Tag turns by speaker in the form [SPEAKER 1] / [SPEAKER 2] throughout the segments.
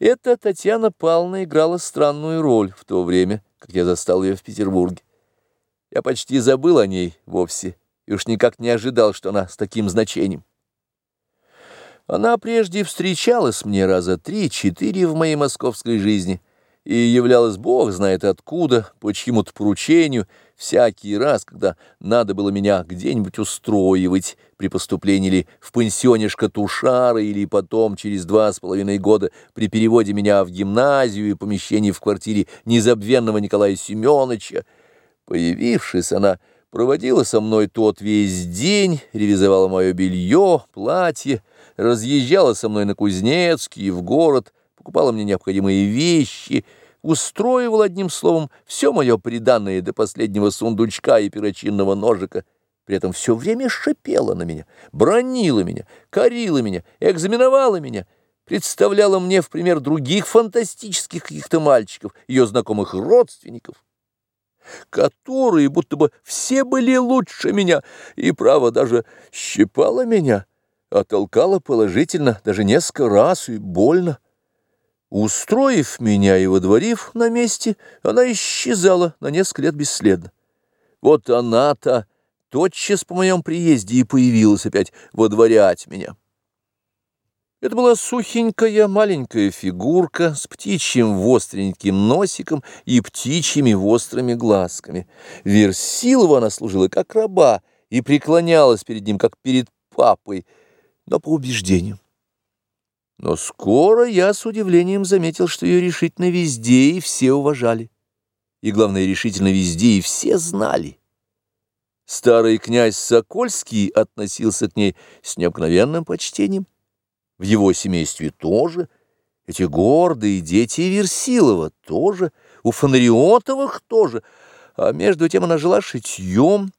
[SPEAKER 1] Эта Татьяна Павловна играла странную роль в то время, как я застал ее в Петербурге. Я почти забыл о ней вовсе, и уж никак не ожидал, что она с таким значением. Она прежде встречалась мне раза три-четыре в моей московской жизни и являлась бог знает откуда, по чьему-то поручению, всякий раз, когда надо было меня где-нибудь устроивать при поступлении или в пансионешко Тушара, или потом, через два с половиной года, при переводе меня в гимназию и помещении в квартире незабвенного Николая Семеновича. Появившись, она проводила со мной тот весь день, ревизовала мое белье, платье, разъезжала со мной на Кузнецкий, в город, покупала мне необходимые вещи, устроивал одним словом все мое приданное до последнего сундучка и перочинного ножика, при этом все время шипела на меня, бронила меня, корила меня, экзаменовала меня, представляла мне в пример других фантастических каких-то мальчиков, ее знакомых родственников которые будто бы все были лучше меня, и, право, даже щипала меня, а толкала положительно, даже несколько раз и больно. Устроив меня и водворив на месте, она исчезала на несколько лет бесследно. Вот она-то тотчас по моем приезде и появилась опять водворять меня. Это была сухенькая маленькая фигурка с птичьим востреньким носиком и птичьими острыми глазками. Версилова она служила как раба и преклонялась перед ним, как перед папой, но по убеждению. Но скоро я с удивлением заметил, что ее решительно везде и все уважали. И, главное, решительно везде и все знали. Старый князь Сокольский относился к ней с необыкновенным почтением в его семействе тоже, эти гордые дети Версилова тоже, у Фонариотовых тоже, а между тем она жила шитьем,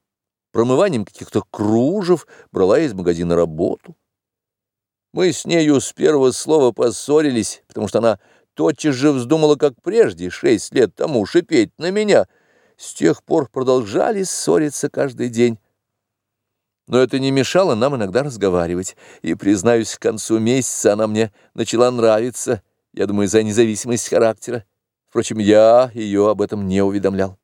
[SPEAKER 1] промыванием каких-то кружев, брала из магазина работу. Мы с нею с первого слова поссорились, потому что она тотчас же вздумала, как прежде, шесть лет тому, шипеть на меня. С тех пор продолжали ссориться каждый день. Но это не мешало нам иногда разговаривать, и, признаюсь, к концу месяца она мне начала нравиться, я думаю, за независимость характера. Впрочем, я ее об этом не уведомлял.